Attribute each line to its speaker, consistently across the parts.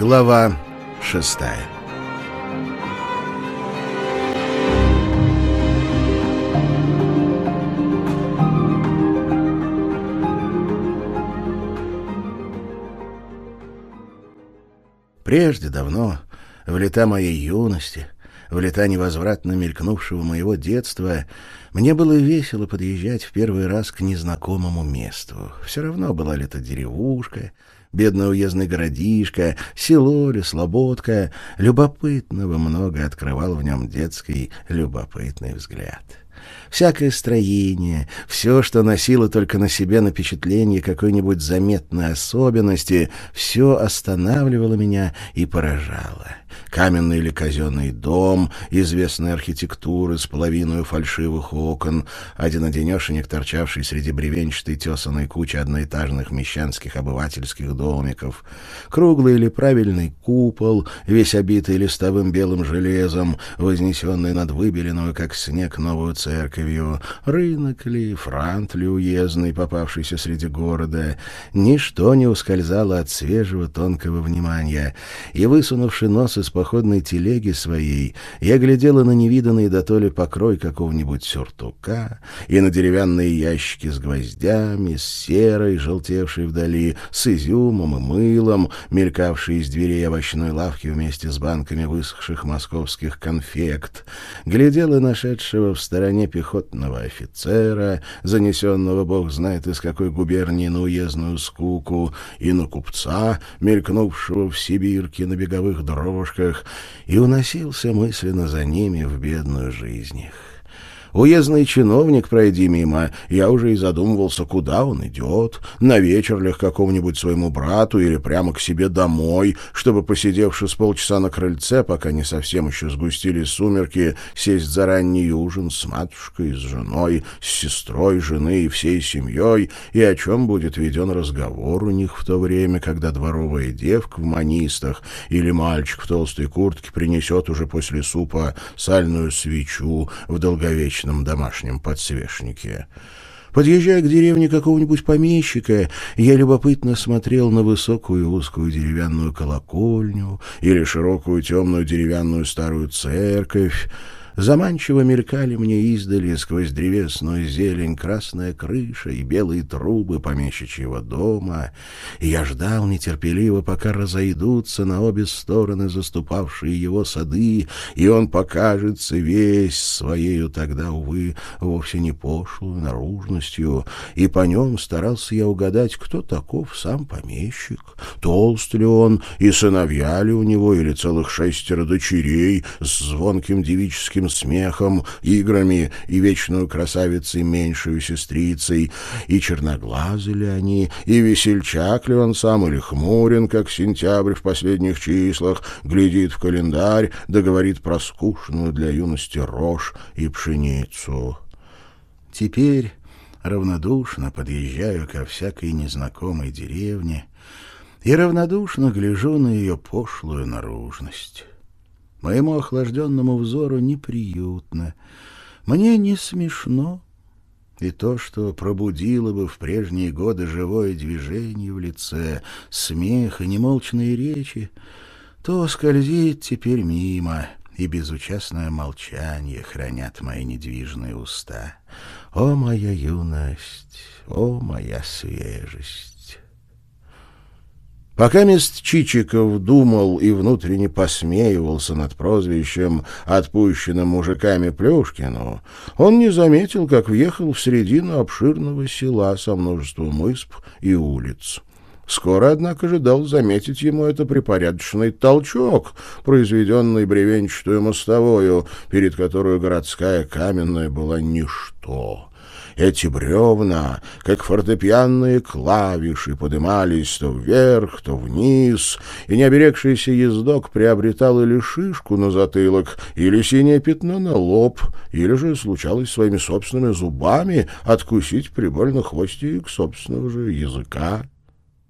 Speaker 1: Глава шестая Прежде давно, в лета моей юности, в лета невозвратно мелькнувшего моего детства, мне было весело подъезжать в первый раз к незнакомому месту. Все равно была ли это деревушка, бедный уездный городишко, село ли, слободка. Любопытного много открывал в нем детский любопытный взгляд. Всякое строение, все, что носило только на себе напечатление какой-нибудь заметной особенности, все останавливало меня и поражало каменный или казенный дом известной архитектуры с половиной фальшивых окон, один-одинешенек, торчавший среди бревенчатой тесаной кучи одноэтажных мещанских обывательских домиков, круглый или правильный купол, весь обитый листовым белым железом, вознесенный над выбеленную, как снег, новую церковью, рынок ли, франт ли уездный, попавшийся среди города, ничто не ускользало от свежего тонкого внимания, и, высунувший нос из походной телеге своей, я глядела на невиданный дотоле покрой какого-нибудь сюртука и на деревянные ящики с гвоздями, с серой, желтевшей вдали, с изюмом и мылом, мелькавшие из дверей овощной лавки вместе с банками высохших московских конфект, глядела нашедшего в стороне пехотного офицера, занесенного бог знает из какой губернии на уездную скуку, и на купца, мелькнувшего в Сибирке на беговых дрожках, их и уносился мысленно за ними в бедную жизнь их. Уездный чиновник, пройди мимо, я уже и задумывался, куда он идет, на вечер ли к какому-нибудь своему брату или прямо к себе домой, чтобы, посидевши с полчаса на крыльце, пока не совсем еще сгустились сумерки, сесть за ранний ужин с матушкой, с женой, с сестрой жены и всей семьей, и о чем будет веден разговор у них в то время, когда дворовая девка в манистах или мальчик в толстой куртке принесет уже после супа сальную свечу в долговечном обычном домашнем подсвечнике. Подъезжая к деревне какого-нибудь помещика, я любопытно смотрел на высокую узкую деревянную колокольню или широкую темную деревянную старую церковь, Заманчиво мелькали мне издали сквозь древесную зелень красная крыша и белые трубы помещичьего дома, и я ждал нетерпеливо, пока разойдутся на обе стороны заступавшие его сады, и он покажется весь своею тогда, увы, вовсе не пошлую наружностью, и по нем старался я угадать, кто таков сам помещик, толст ли он, и сыновья ли у него, или целых шестеро дочерей с звонким девическим смехом, играми и вечную красавицей меньшую сестрицей, и черноглазы ли они, и весельчак ли он сам, или хмурен, как сентябрь в последних числах, глядит в календарь, да про скучную для юности рожь и пшеницу. Теперь равнодушно подъезжаю ко всякой незнакомой деревне и равнодушно гляжу на ее пошлую наружность. Моему охлажденному взору неприютно. Мне не смешно. И то, что пробудило бы в прежние годы живое движение в лице, смех и немолчные речи, то скользит теперь мимо, и безучастное молчание хранят мои недвижные уста. О, моя юность! О, моя свежесть! Пока мест Чичиков думал и внутренне посмеивался над прозвищем, отпущенным мужиками Плюшкину, он не заметил, как въехал в середину обширного села со множеством исп и улиц. Скоро, однако же, дал заметить ему это припорядочный толчок, произведенный бревенчатую мостовою, перед которой городская каменная была ничто. Эти бревна, как фортепианные клавиши, подымались то вверх, то вниз, и необерегшийся ездок приобретал или шишку на затылок, или синее пятно на лоб, или же случалось своими собственными зубами откусить прибольно хвостик собственного же языка.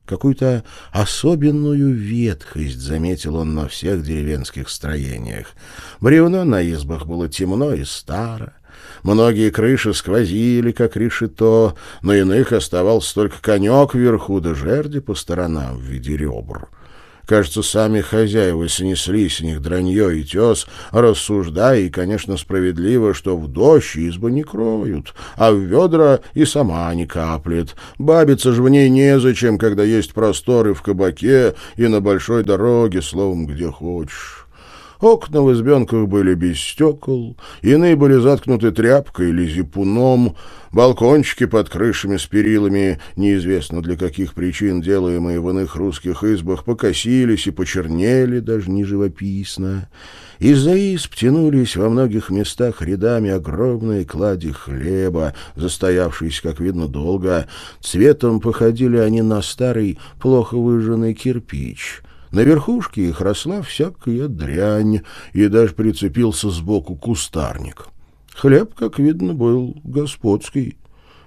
Speaker 1: Какую-то особенную ветхость заметил он на всех деревенских строениях. Бревно на избах было темно и старо, Многие крыши сквозили, как решето, на иных оставался только конек вверху да жерди по сторонам в виде ребр. Кажется, сами хозяева снесли с них дранье и тес, рассуждая, и, конечно, справедливо, что в дождь избы не кроют, а в ведра и сама не каплет. Бабиться же в ней незачем, когда есть просторы в кабаке и на большой дороге, словом, где хочешь. Окна в избенках были без стекол, иные были заткнуты тряпкой или зипуном, балкончики под крышами с перилами, неизвестно для каких причин делаемые в иных русских избах, покосились и почернели даже не живописно. Из-за изб тянулись во многих местах рядами огромные клади хлеба, застоявшиеся, как видно, долго. Цветом походили они на старый, плохо выжженный кирпич — на верхушке их росла всякая дрянь, и даже прицепился сбоку кустарник. Хлеб, как видно, был господский.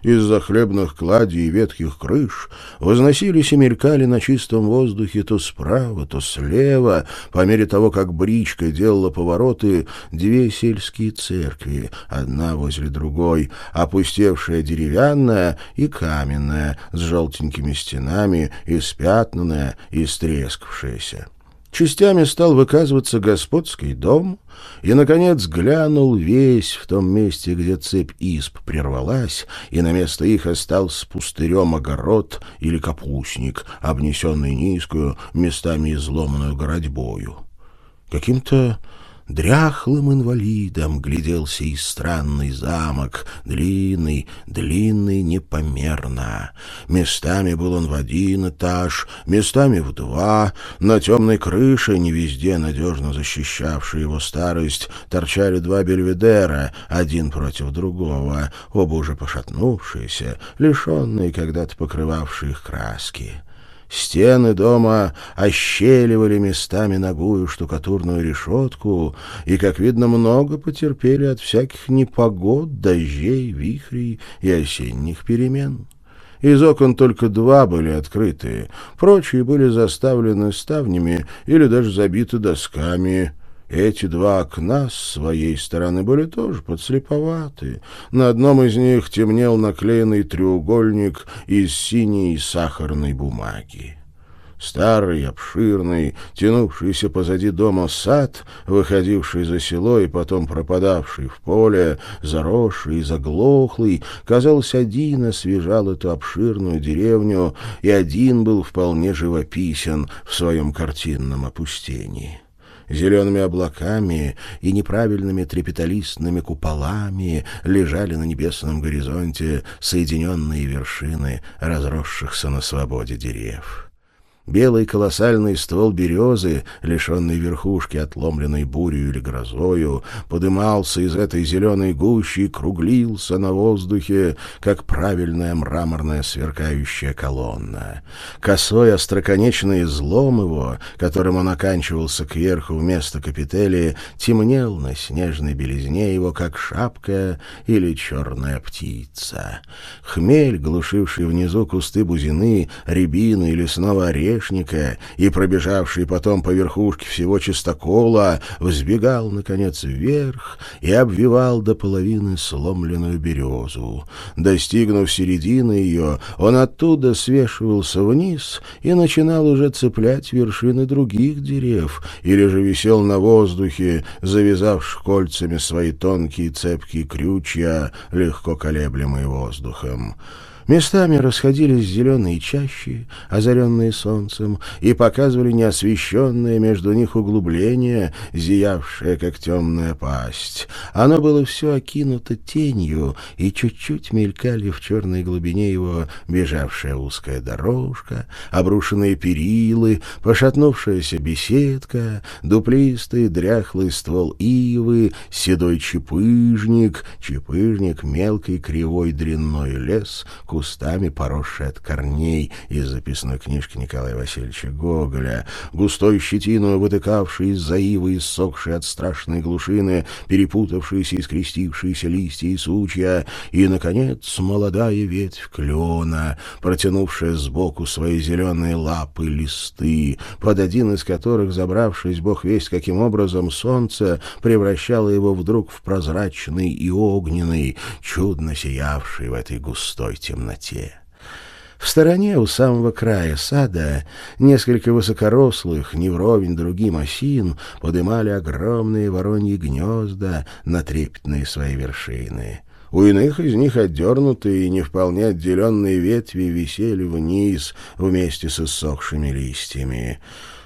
Speaker 1: Из-за хлебных кладей и ветхих крыш возносились и мелькали на чистом воздухе то справа, то слева, по мере того, как бричка делала повороты, две сельские церкви, одна возле другой, опустевшая деревянная и каменная, с желтенькими стенами, испятнанная и стрескавшаяся. Частями стал выказываться господский дом, и, наконец, глянул весь в том месте, где цепь исп прервалась, и на место их остался пустырем огород или капустник, обнесенный низкую, местами изломанную городьбою. Каким-то Дряхлым инвалидом гляделся и странный замок, длинный, длинный непомерно. Местами был он в один этаж, местами в два. На темной крыше, не везде надежно защищавшей его старость, торчали два бельведера, один против другого, оба уже пошатнувшиеся, лишенные когда-то покрывавшие их краски. Стены дома ощеливали местами ногую штукатурную решетку, и, как видно, много потерпели от всяких непогод, дождей, вихрей и осенних перемен. Из окон только два были открыты, прочие были заставлены ставнями или даже забиты досками — эти два окна с своей стороны были тоже подслеповаты. На одном из них темнел наклеенный треугольник из синей сахарной бумаги. Старый, обширный, тянувшийся позади дома сад, выходивший за село и потом пропадавший в поле, заросший и заглохлый, казалось, один освежал эту обширную деревню, и один был вполне живописен в своем картинном опустении зелеными облаками и неправильными трепеталистными куполами лежали на небесном горизонте соединенные вершины разросшихся на свободе деревьев. Белый колоссальный ствол березы, лишенный верхушки, отломленной бурью или грозою, подымался из этой зеленой гущи и круглился на воздухе, как правильная мраморная сверкающая колонна. Косой остроконечный излом его, которым он оканчивался кверху вместо капители, темнел на снежной белизне его, как шапка или черная птица. Хмель, глушивший внизу кусты бузины, рябины или снова орешки, орешника и пробежавший потом по верхушке всего чистокола, взбегал, наконец, вверх и обвивал до половины сломленную березу. Достигнув середины ее, он оттуда свешивался вниз и начинал уже цеплять вершины других дерев, или же висел на воздухе, завязав кольцами свои тонкие цепкие крючья, легко колеблемые воздухом. Местами расходились зеленые чащи, озаренные солнцем, и показывали неосвещенное между них углубление, зиявшее, как темная пасть. Оно было все окинуто тенью, и чуть-чуть мелькали в черной глубине его бежавшая узкая дорожка, обрушенные перилы, пошатнувшаяся беседка, дуплистый дряхлый ствол ивы, седой чепыжник, чепыжник — мелкий кривой дрянной лес — кустами, поросший от корней из записной книжки Николая Васильевича Гоголя, густой щетину, вытыкавший из-за ивы, иссохший от страшной глушины, перепутавшиеся и скрестившиеся листья и сучья, и, наконец, молодая ветвь клена, протянувшая сбоку свои зеленые лапы листы, под один из которых, забравшись бог весть каким образом, солнце превращало его вдруг в прозрачный и огненный, чудно сиявший в этой густой темноте темноте. В стороне, у самого края сада, несколько высокорослых, не вровень другим осин, подымали огромные вороньи гнезда на трепетные свои вершины. У иных из них отдернутые и не вполне отделенные ветви висели вниз вместе с иссохшими листьями.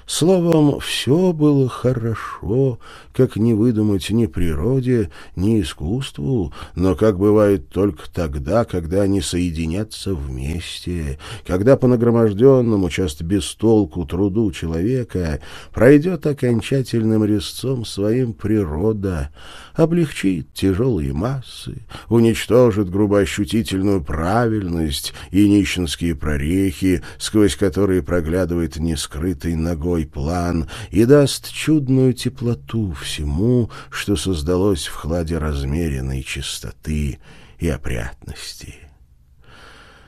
Speaker 1: Словом, все было хорошо, как не выдумать ни природе, ни искусству, но как бывает только тогда, когда они соединятся вместе, когда по нагроможденному, часто без толку труду человека пройдет окончательным резцом своим природа, облегчит тяжелые массы, уничтожит грубоощутительную правильность и нищенские прорехи, сквозь которые проглядывает нескрытый ногой план, и даст чудную теплоту всему, что создалось в хладе размеренной чистоты и опрятности.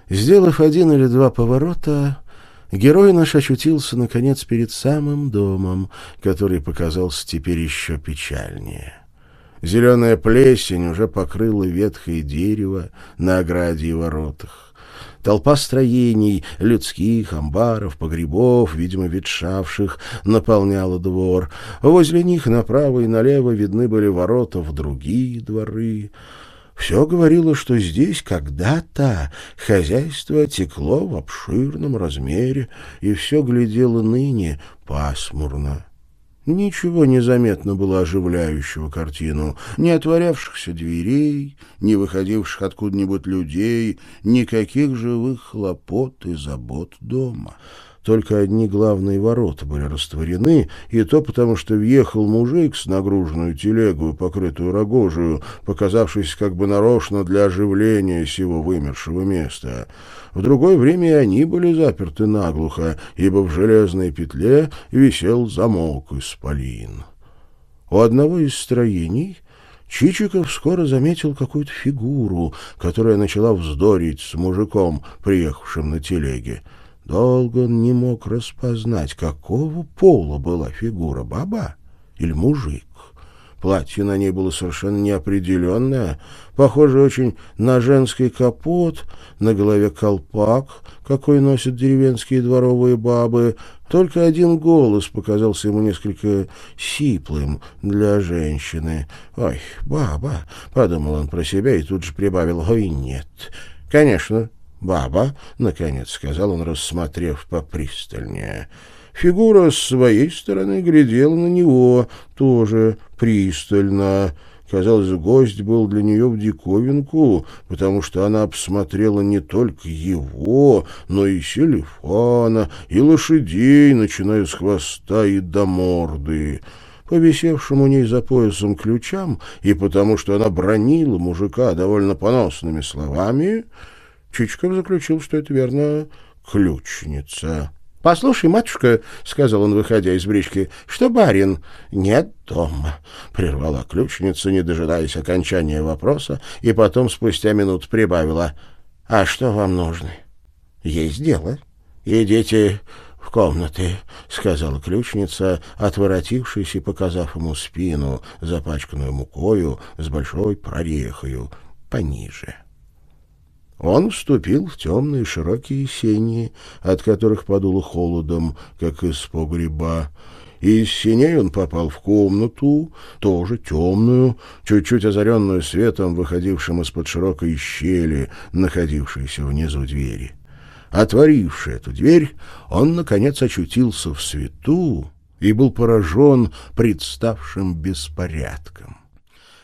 Speaker 1: Сделав один или два поворота, герой наш очутился, наконец, перед самым домом, который показался теперь еще печальнее. Зеленая плесень уже покрыла ветхое дерево на ограде и воротах. Толпа строений, людских, амбаров, погребов, видимо, ветшавших, наполняла двор. Возле них направо и налево видны были ворота в другие дворы. Все говорило, что здесь когда-то хозяйство текло в обширном размере, и все глядело ныне пасмурно. Ничего не заметно было оживляющего картину. Ни отворявшихся дверей, ни выходивших откуда-нибудь людей, никаких живых хлопот и забот дома. Только одни главные ворота были растворены, и то потому, что въехал мужик с нагруженную телегу, покрытую рогожию, показавшись как бы нарочно для оживления сего вымершего места. В другое время они были заперты наглухо, ибо в железной петле висел замок из полин. У одного из строений Чичиков скоро заметил какую-то фигуру, которая начала вздорить с мужиком, приехавшим на телеге. Долго он не мог распознать, какого пола была фигура, баба или мужик. Платье на ней было совершенно неопределенное, похоже очень на женский капот, на голове колпак, какой носят деревенские дворовые бабы. Только один голос показался ему несколько сиплым для женщины. «Ой, баба!» — подумал он про себя и тут же прибавил «Ой, нет!» «Конечно, баба!» — наконец сказал он, рассмотрев попристальнее. Фигура с своей стороны глядела на него тоже пристально. Казалось, гость был для нее в диковинку, потому что она обсмотрела не только его, но и Селифана, и лошадей, начиная с хвоста и до морды. По висевшим у ней за поясом ключам, и потому что она бронила мужика довольно поносными словами, Чичков заключил, что это, верно, ключница. — Послушай, матушка, — сказал он, выходя из брички, — что барин? — Нет дома, — прервала ключница, не дожидаясь окончания вопроса, и потом спустя минут прибавила. — А что вам нужно? — Есть дело. — Идите в комнаты, — сказала ключница, отворотившись и показав ему спину, запачканную мукою с большой прорехою, пониже. — он вступил в темные широкие сени, от которых подуло холодом, как из погреба. И из сеней он попал в комнату, тоже темную, чуть-чуть озаренную светом, выходившим из-под широкой щели, находившейся внизу двери. Отворивший эту дверь, он, наконец, очутился в свету и был поражен представшим беспорядком.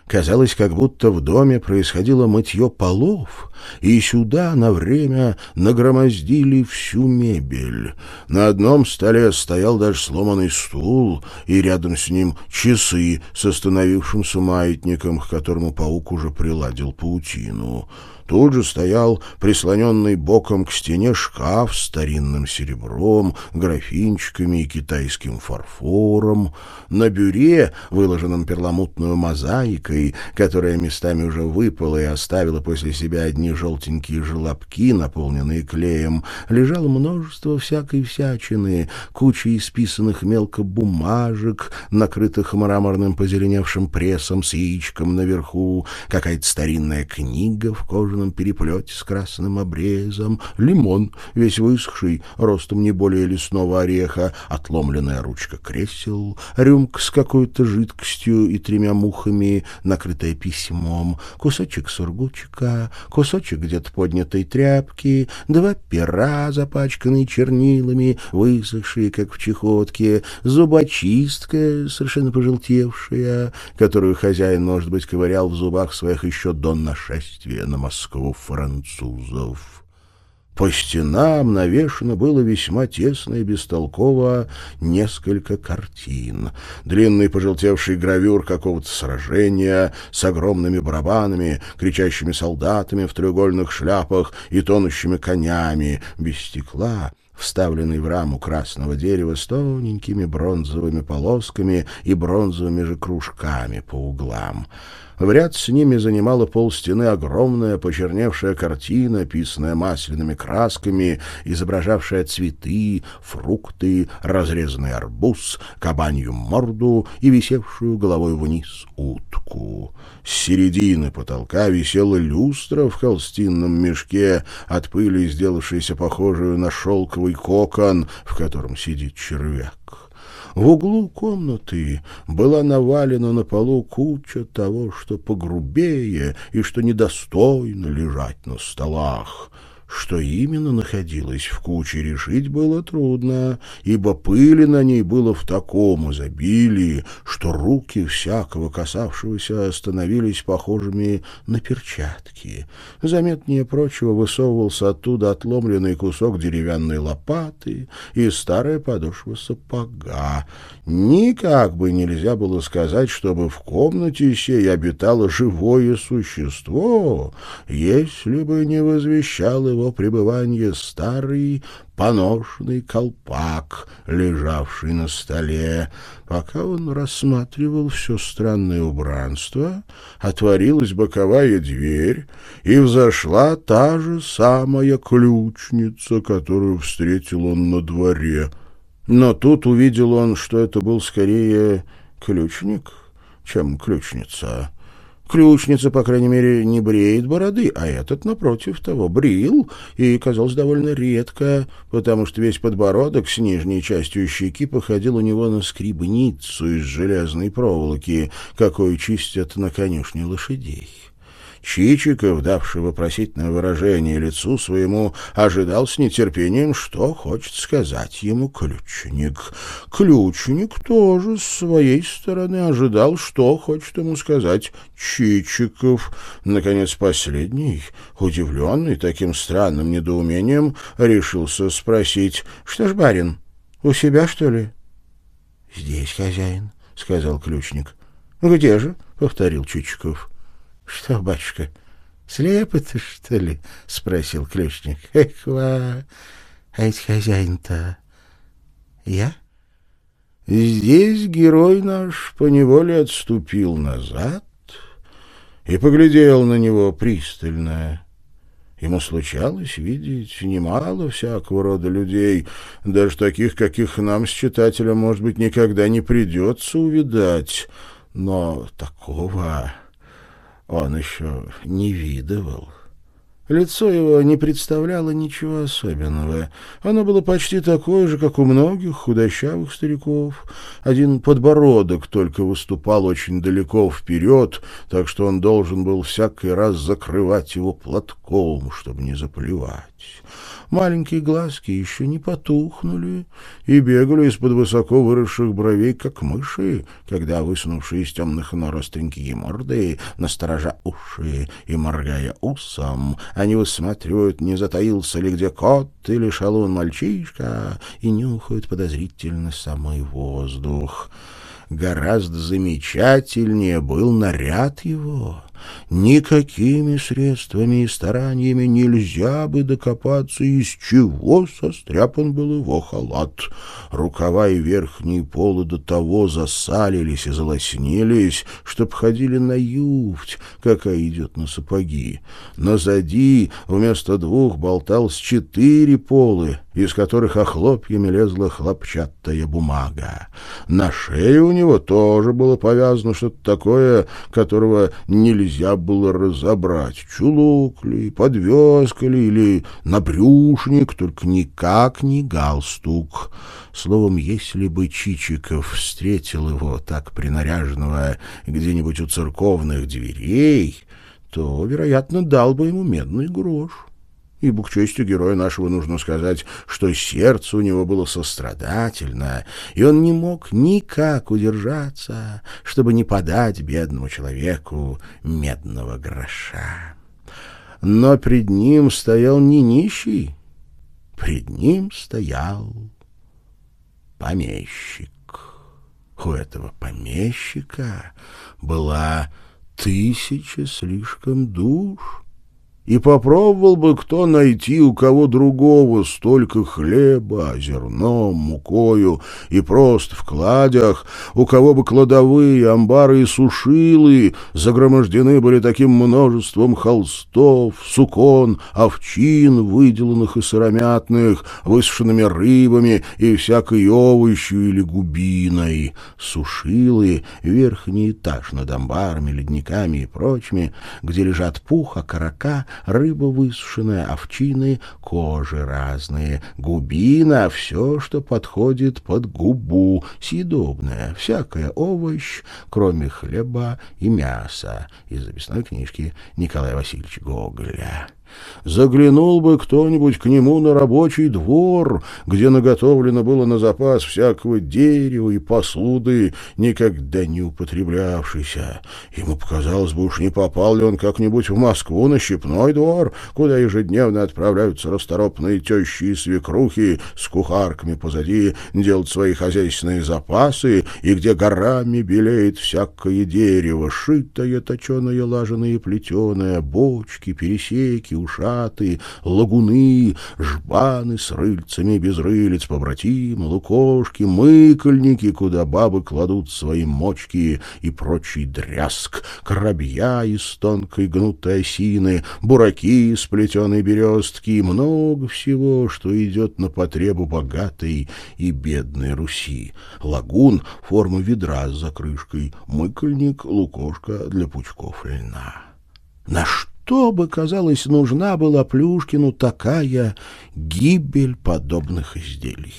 Speaker 1: Казалось, как будто в доме происходило мытье полов, и сюда на время нагромоздили всю мебель. На одном столе стоял даже сломанный стул, и рядом с ним часы с остановившимся маятником, к которому паук уже приладил паутину. Тут же стоял прислоненный боком к стене шкаф с старинным серебром, графинчиками и китайским фарфором. На бюре, выложенном перламутной мозаикой, которая местами уже выпала и оставила после себя одни желтенькие желобки, наполненные клеем, лежало множество всякой всячины, куча исписанных мелко бумажек, накрытых мраморным позеленевшим прессом с яичком наверху, какая-то старинная книга в кожаном переплете с красным обрезом, лимон, весь высохший, ростом не более лесного ореха, отломленная ручка кресел, рюмка с какой-то жидкостью и тремя мухами, накрытая письмом, кусочек сургучика, кусочек где-то поднятой тряпки, два пера, запачканные чернилами, высохшие, как в чехотке, зубочистка, совершенно пожелтевшая, которую хозяин, может быть, ковырял в зубах своих еще до нашествия на Москву французов. По стенам навешано было весьма тесно и бестолково несколько картин. Длинный пожелтевший гравюр какого-то сражения с огромными барабанами, кричащими солдатами в треугольных шляпах и тонущими конями, без стекла — вставленный в раму красного дерева с тоненькими бронзовыми полосками и бронзовыми же кружками по углам. В ряд с ними занимала полстены огромная почерневшая картина, писанная масляными красками, изображавшая цветы, фрукты, разрезанный арбуз, кабанью морду и висевшую головой вниз утку. С середины потолка висела люстра в холстинном мешке, от пыли сделавшейся похожую на шелковый кокон, в котором сидит червяк. В углу комнаты была навалена на полу куча того, что погрубее и что недостойно лежать на столах. Что именно находилось в куче, решить было трудно, ибо пыли на ней было в таком изобилии, что руки всякого касавшегося становились похожими на перчатки. Заметнее прочего высовывался оттуда отломленный кусок деревянной лопаты и старая подошва сапога. Никак бы нельзя было сказать, чтобы в комнате сей обитало живое существо, если бы не возвещало его пребывания старый поношенный колпак, лежавший на столе. Пока он рассматривал все странное убранство, отворилась боковая дверь, и взошла та же самая ключница, которую встретил он на дворе. Но тут увидел он, что это был скорее ключник, чем ключница. Ключница, по крайней мере, не бреет бороды, а этот, напротив того, брил и казалось довольно редко, потому что весь подбородок с нижней частью щеки походил у него на скребницу из железной проволоки, какой чистят на конюшне лошадей. Чичиков, давший вопросительное выражение лицу своему, ожидал с нетерпением, что хочет сказать ему ключник. Ключник тоже с своей стороны ожидал, что хочет ему сказать Чичиков. Наконец, последний, удивленный таким странным недоумением, решился спросить, «Что ж, барин, у себя, что ли?» «Здесь хозяин», — сказал ключник. «Где же?» — повторил Чичиков. — Что, батюшка, слепы ты, что ли? — спросил ключник. — Эх, ва, а ведь хозяин-то я? Здесь герой наш поневоле отступил назад и поглядел на него пристально. Ему случалось видеть немало всякого рода людей, даже таких, каких нам с читателем, может быть, никогда не придется увидать, но такого он еще не видывал. Лицо его не представляло ничего особенного. Оно было почти такое же, как у многих худощавых стариков. Один подбородок только выступал очень далеко вперед, так что он должен был всякий раз закрывать его платком, чтобы не заплевать. Маленькие глазки еще не потухнули и бегали из-под высоко выросших бровей, как мыши, когда, высунувшие из темных нор остренькие морды, насторожа уши и моргая усом, они высматривают, не затаился ли где кот или шалун-мальчишка, и нюхают подозрительно самый воздух. Гораздо замечательнее был наряд его — Никакими средствами и стараниями нельзя бы докопаться, из чего состряпан был его халат. Рукава и верхние полы до того засалились и залоснились, чтоб ходили на юфть, какая идет на сапоги. Назади вместо двух болталось четыре полы, из которых охлопьями лезла хлопчатая бумага. На шее у него тоже было повязано что-то такое, которого нельзя было разобрать. Чулок ли, подвеска ли, или набрюшник, только никак не галстук. Словом, если бы Чичиков встретил его так принаряженного где-нибудь у церковных дверей, то, вероятно, дал бы ему медный грош. Ибо к чести героя нашего нужно сказать, что сердце у него было сострадательное, и он не мог никак удержаться, чтобы не подать бедному человеку медного гроша. Но пред ним стоял не нищий, пред ним стоял помещик. У этого помещика была тысяча слишком душ, и попробовал бы кто найти у кого другого столько хлеба, зерном, мукою и просто в кладях, у кого бы кладовые, амбары и сушилы загромождены были таким множеством холстов, сукон, овчин, выделанных и сыромятных, высушенными рыбами и всякой овощью или губиной. Сушилы — верхний этаж над амбарами, ледниками и прочими, где лежат пух, окорока — рыба высушенная, овчины, кожи разные, губина, все, что подходит под губу, съедобное, всякое овощ, кроме хлеба и мяса, из записной книжки Николая Васильевича Гоголя. Заглянул бы кто-нибудь к нему на рабочий двор, где наготовлено было на запас всякого дерева и посуды, никогда не употреблявшейся. Ему показалось бы, уж не попал ли он как-нибудь в Москву на щепной двор, куда ежедневно отправляются расторопные тещи и свекрухи с кухарками позади делать свои хозяйственные запасы, и где горами белеет всякое дерево, шитое, точеное, лаженое и плетеное, бочки, пересеки, ушаты, лагуны, жбаны с рыльцами без рылиц, побратимы, лукошки, мыкольники, куда бабы кладут свои мочки и прочий дрязг, коробья из тонкой гнутой осины, бураки из плетеной берестки и много всего, что идет на потребу богатой и бедной Руси. Лагун — форма ведра с закрышкой, мыкольник — лукошка для пучков льна. На что что бы, казалось, нужна была Плюшкину такая гибель подобных изделий?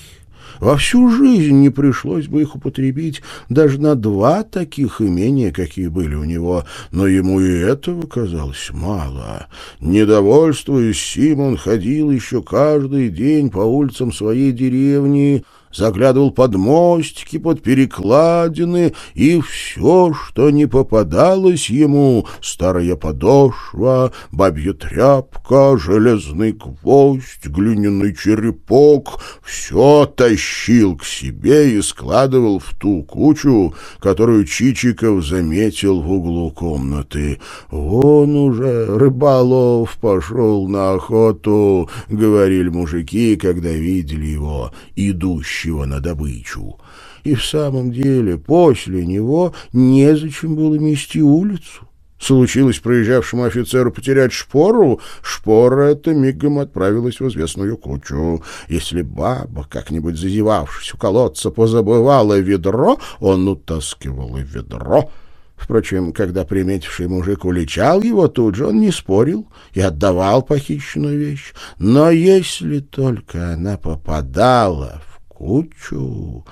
Speaker 1: Во всю жизнь не пришлось бы их употребить даже на два таких имения, какие были у него, но ему и этого казалось мало. Недовольствуясь, Симон ходил еще каждый день по улицам своей деревни, заглядывал под мостики, под перекладины, и все, что не попадалось ему, старая подошва, бабья тряпка, железный гвоздь, глиняный черепок, все тащил к себе и складывал в ту кучу, которую Чичиков заметил в углу комнаты. «Вон уже рыболов пошел на охоту», — говорили мужики, когда видели его идущим идущего на добычу. И в самом деле после него незачем было мести улицу. Случилось проезжавшему офицеру потерять шпору, шпора эта мигом отправилась в известную кучу. Если баба, как-нибудь зазевавшись у колодца, позабывала ведро, он утаскивал и ведро. Впрочем, когда приметивший мужик уличал его, тут же он не спорил и отдавал похищенную вещь. Но если только она попадала кучу,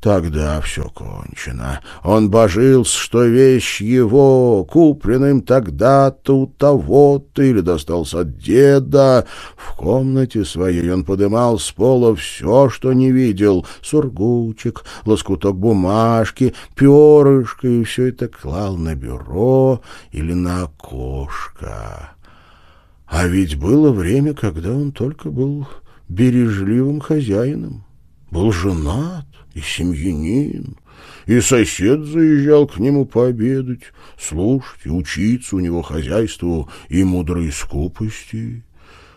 Speaker 1: тогда все кончено. Он божился, что вещь его, куплена им тогда-то у того-то или достался от деда. В комнате своей он подымал с пола все, что не видел — сургучек, лоскуток бумажки, перышко, и все это клал на бюро или на окошко. А ведь было время, когда он только был бережливым хозяином был женат и семьянин, и сосед заезжал к нему пообедать, слушать и учиться у него хозяйству и мудрой скупости.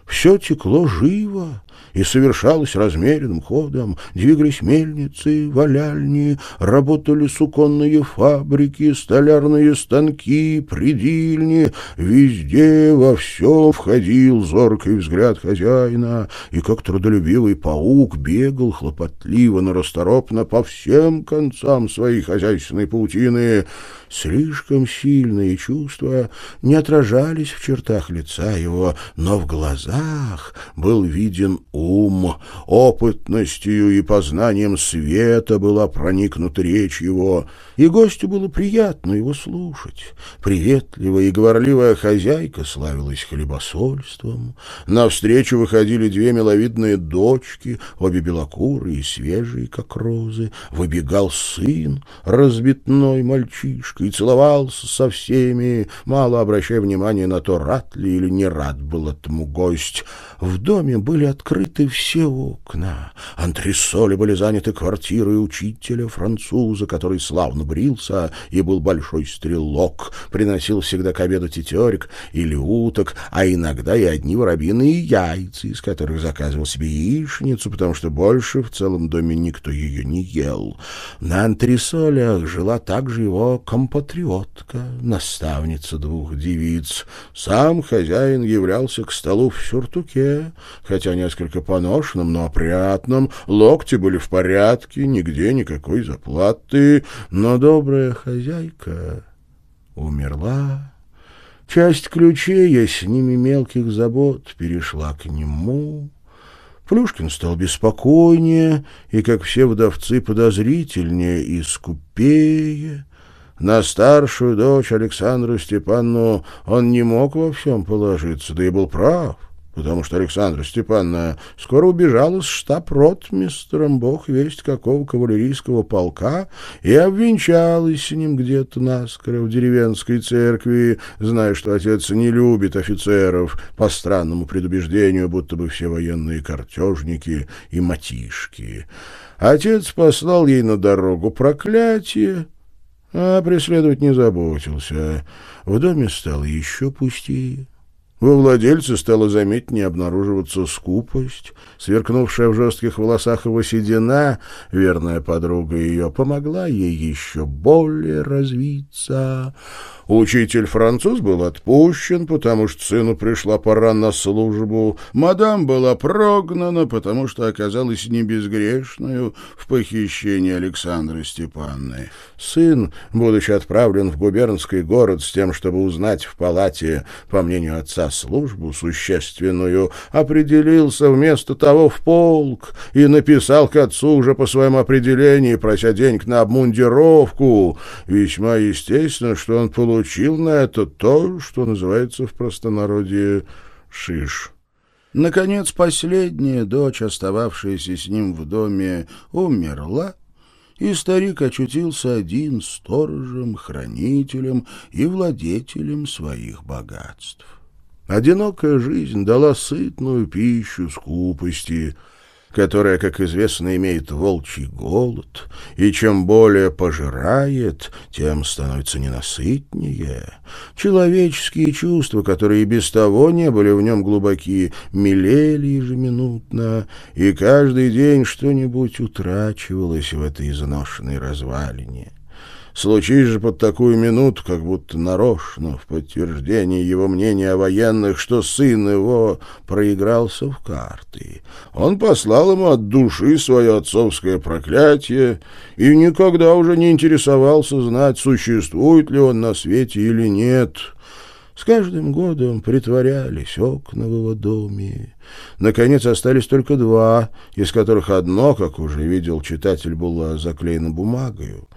Speaker 1: Все текло живо, и совершалось размеренным ходом. Двигались мельницы, валяльни, работали суконные фабрики, столярные станки, придильни. Везде, во всем входил зоркий взгляд хозяина, и как трудолюбивый паук бегал хлопотливо, нарасторопно по всем концам своей хозяйственной паутины. Слишком сильные чувства не отражались в чертах лица его, но в глазах был виден ум. Опытностью и познанием света была проникнута речь его, и гостю было приятно его слушать. Приветливая и говорливая хозяйка славилась хлебосольством. Навстречу выходили две миловидные дочки, обе белокурые и свежие, как розы. Выбегал сын, разбитной мальчишка, и целовался со всеми, мало обращая внимания на то, рад ли или не рад был этому гость. В доме были открыты все окна. Антресоли были заняты квартирой учителя француза, который славно брился и был большой стрелок, приносил всегда к обеду тетерик или уток, а иногда и одни воробьиные яйца, из которых заказывал себе яичницу, потому что больше в целом доме никто ее не ел. На антресолях жила также его компания патриотка, наставница двух девиц. Сам хозяин являлся к столу в сюртуке, хотя несколько поношенном, но опрятном. Локти были в порядке, нигде никакой заплаты. Но добрая хозяйка умерла. Часть ключей, а с ними мелких забот, перешла к нему. Плюшкин стал беспокойнее и, как все вдовцы, подозрительнее и скупее. На старшую дочь Александру Степанну он не мог во всем положиться, да и был прав, потому что Александра Степановна скоро убежала с штаб-ротмистром, бог весть какого кавалерийского полка, и обвенчалась с ним где-то наскоро в деревенской церкви, зная, что отец не любит офицеров, по странному предубеждению, будто бы все военные картежники и матишки. Отец послал ей на дорогу проклятие, а преследовать не заботился. В доме стало еще пустее. Во владельце стала заметнее обнаруживаться скупость. Сверкнувшая в жестких волосах его седина, верная подруга ее, помогла ей еще более развиться. Учитель-француз был отпущен, потому что сыну пришла пора на службу. Мадам была прогнана, потому что оказалась не безгрешную в похищении Александры Степанны. Сын, будучи отправлен в губернский город с тем, чтобы узнать в палате, по мнению отца, службу существенную, определился вместо того в полк и написал к отцу уже по своему определению, прося денег на обмундировку. Весьма естественно, что он получил получил на это то, что называется в простонародье «шиш». Наконец, последняя дочь, остававшаяся с ним в доме, умерла, и старик очутился один сторожем, хранителем и владетелем своих богатств. Одинокая жизнь дала сытную пищу скупости — которая, как известно, имеет волчий голод, и чем более пожирает, тем становится ненасытнее. Человеческие чувства, которые и без того не были в нем глубоки, мелели ежеминутно, и каждый день что-нибудь утрачивалось в этой изношенной развалине. Случись же под такую минуту, как будто нарочно, в подтверждение его мнения о военных, что сын его проигрался в карты. Он послал ему от души свое отцовское проклятие и никогда уже не интересовался знать, существует ли он на свете или нет. С каждым годом притворялись окна в его доме. Наконец остались только два, из которых одно, как уже видел читатель, было заклеено бумагою.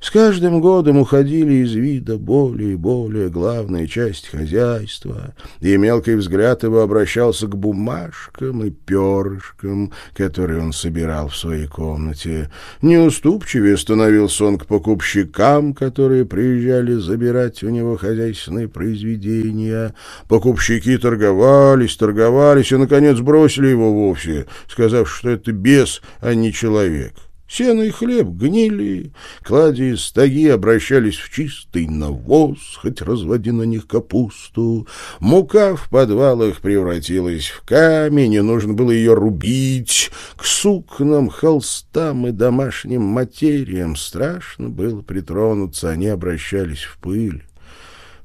Speaker 1: С каждым годом уходили из вида более и более главная часть хозяйства, и мелкий взгляд его обращался к бумажкам и перышкам, которые он собирал в своей комнате. Неуступчивее становился он к покупщикам, которые приезжали забирать у него хозяйственные произведения. Покупщики торговались, торговались и, наконец, бросили его вовсе, сказав, что это бес, а не человек. Сено и хлеб гнили, клади и стаги обращались в чистый навоз, хоть разводи на них капусту. Мука в подвалах превратилась в камень, и нужно было ее рубить. К сукнам, холстам и домашним материям страшно было притронуться, они обращались в пыль.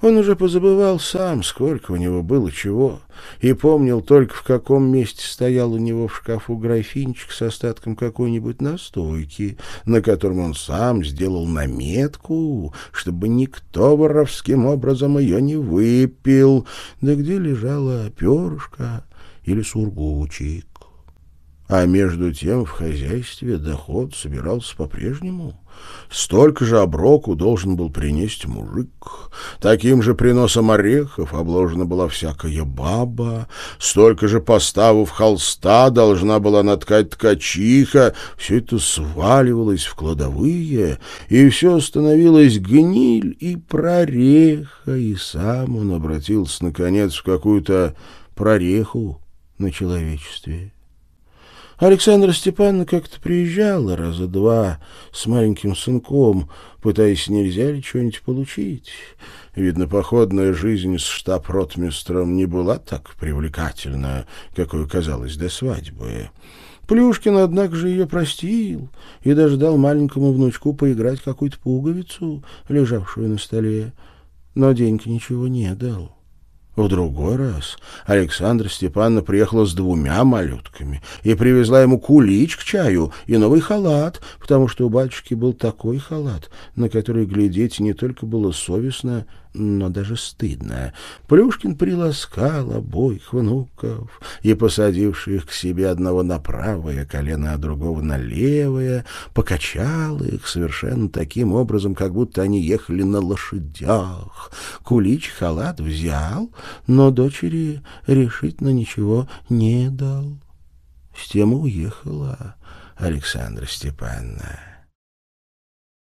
Speaker 1: Он уже позабывал сам, сколько у него было чего, и помнил только, в каком месте стоял у него в шкафу графинчик с остатком какой-нибудь настойки, на котором он сам сделал наметку, чтобы никто воровским образом ее не выпил, да где лежала перышко или сургучик. А между тем в хозяйстве доход собирался по-прежнему. Столько же оброку должен был принести мужик. Таким же приносом орехов обложена была всякая баба. Столько же поставов холста должна была наткать ткачиха. Все это сваливалось в кладовые, и все становилось гниль и прореха. И сам он обратился, наконец, в какую-то прореху на человечестве. Александра Степановна как-то приезжала раза два с маленьким сынком, пытаясь, нельзя ли что-нибудь получить. Видно, походная жизнь с штаб-ротмистром не была так привлекательна, какой казалось до свадьбы. Плюшкин, однако же, ее простил и даже дал маленькому внучку поиграть какую-то пуговицу, лежавшую на столе, но деньги ничего не дал. В другой раз Александра Степановна приехала с двумя малютками и привезла ему кулич к чаю и новый халат, потому что у батюшки был такой халат, на который глядеть не только было совестно, но даже стыдно. Плюшкин приласкал обоих внуков и, посадивший их к себе одного на правое колено, а другого на левое, покачал их совершенно таким образом, как будто они ехали на лошадях. Кулич халат взял, но дочери решительно ничего не дал. С тем уехала Александра Степановна.